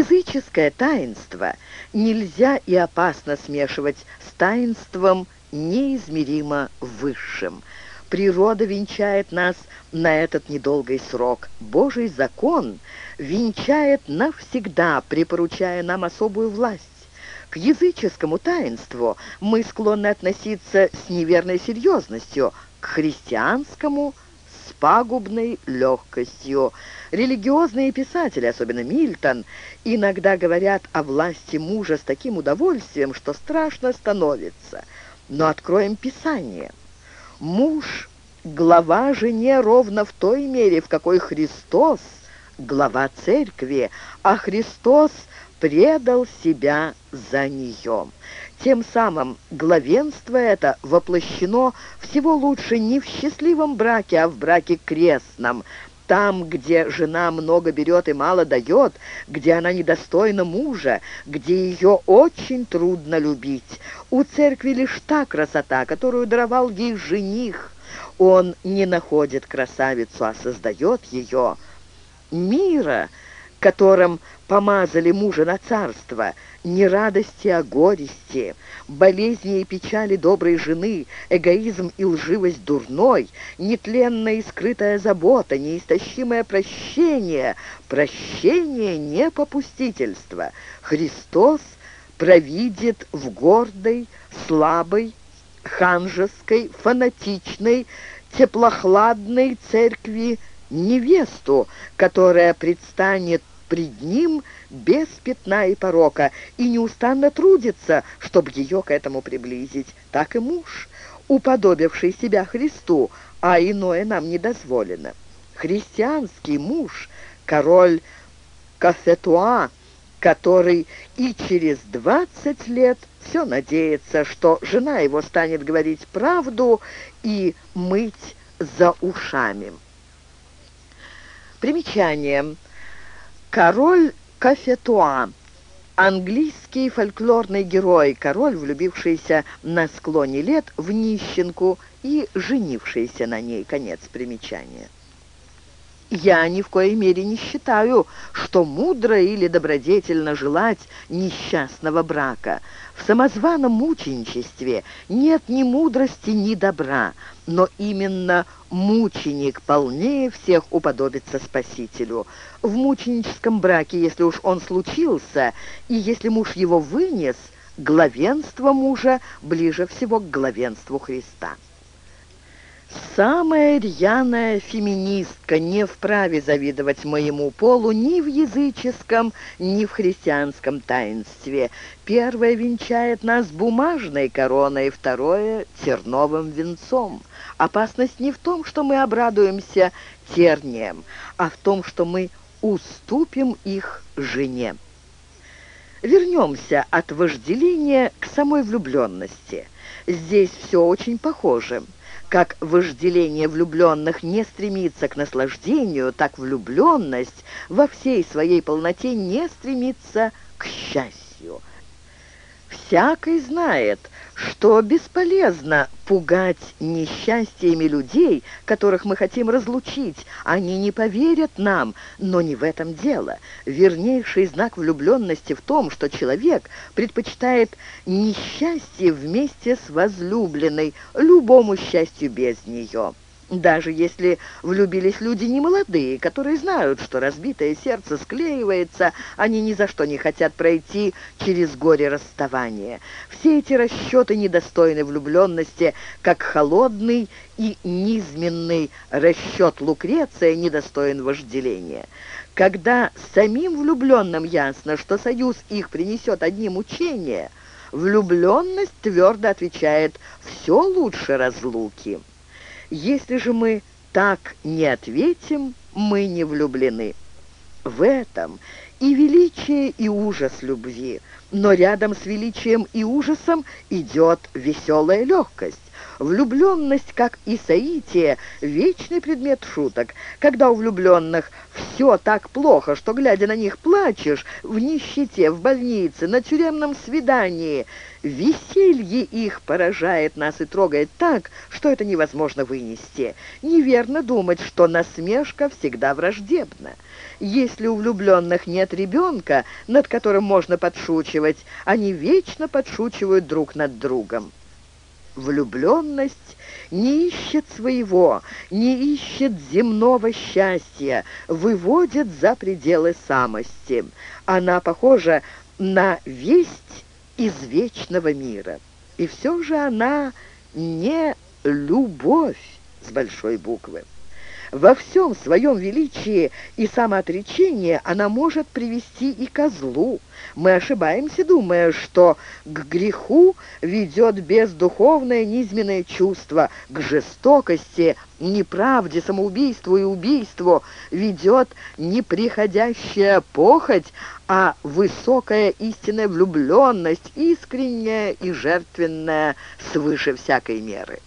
Языческое таинство нельзя и опасно смешивать с таинством неизмеримо высшим. Природа венчает нас на этот недолгий срок. Божий закон венчает навсегда, припоручая нам особую власть. К языческому таинству мы склонны относиться с неверной серьезностью, к христианскому – пагубной легкостью. Религиозные писатели, особенно Мильтон, иногда говорят о власти мужа с таким удовольствием, что страшно становится. Но откроем Писание. Муж – глава жене ровно в той мере, в какой Христос – глава церкви, а Христос предал себя за нее. Тем самым главенство это воплощено всего лучше не в счастливом браке, а в браке крестном, там, где жена много берет и мало дает, где она недостойна мужа, где ее очень трудно любить. У церкви лишь та красота, которую даровал ей жених. Он не находит красавицу, а создает ее. Мира, которым помазали мужа на царство, не радости, а горести, болезни и печали доброй жены, эгоизм и лживость дурной, нетленная и скрытая забота, неистощимое прощение, прощение не попустительство. Христос провидит в гордой, слабой, ханжеской, фанатичной, теплохладной церкви невесту, которая предстанет пред ним без пятна и порока и неустанно трудится, чтобы ее к этому приблизить. Так и муж, уподобивший себя Христу, а иное нам не дозволено. Христианский муж, король Кафетуа, который и через двадцать лет все надеется, что жена его станет говорить правду и мыть за ушами. Примечание. Король Кафетуа. Английский фольклорный герой, король, влюбившийся на склоне лет в нищенку и женившийся на ней. Конец примечания. Я ни в коей мере не считаю, что мудро или добродетельно желать несчастного брака. В самозваном мученичестве нет ни мудрости, ни добра, но именно мученик полнее всех уподобится Спасителю. В мученическом браке, если уж он случился, и если муж его вынес, главенство мужа ближе всего к главенству Христа. Самая рьяная феминистка не вправе завидовать моему полу ни в языческом, ни в христианском таинстве. Первое венчает нас бумажной короной, второе — терновым венцом. Опасность не в том, что мы обрадуемся тернием, а в том, что мы уступим их жене. Вернемся от вожделения к самой влюбленности. Здесь все очень похоже. Как вожделение влюбленных не стремится к наслаждению, так влюбленность во всей своей полноте не стремится к счастью. Всякий знает, что бесполезно пугать несчастьями людей, которых мы хотим разлучить. Они не поверят нам, но не в этом дело. Вернейший знак влюбленности в том, что человек предпочитает несчастье вместе с возлюбленной, любому счастью без нее. Даже если влюбились люди немолодые, которые знают, что разбитое сердце склеивается, они ни за что не хотят пройти через горе расставания. Все эти расчеты недостойны влюбленности, как холодный и низменный расчет Лукреция недостоин вожделения. Когда самим влюбленным ясно, что союз их принесет одни мучения, влюбленность твердо отвечает «все лучше разлуки». Если же мы так не ответим, мы не влюблены. В этом и величие, и ужас любви, но рядом с величием и ужасом идет веселая легкость. Влюбленность, как и соитие, вечный предмет шуток. Когда у влюбленных все так плохо, что, глядя на них, плачешь, в нищете, в больнице, на тюремном свидании, веселье их поражает нас и трогает так, что это невозможно вынести. Неверно думать, что насмешка всегда враждебна. Если у влюбленных нет ребенка, над которым можно подшучивать, они вечно подшучивают друг над другом. Влюбленность не ищет своего, не ищет земного счастья, выводит за пределы самости. Она похожа на весть из вечного мира. И все же она не любовь с большой буквы. Во всем своем величии и самоотречении она может привести и ко злу. Мы ошибаемся, думая, что к греху ведет бездуховное низменное чувство, к жестокости, неправде, самоубийству и убийству ведет неприходящая похоть, а высокая истинная влюбленность, искренняя и жертвенная свыше всякой меры.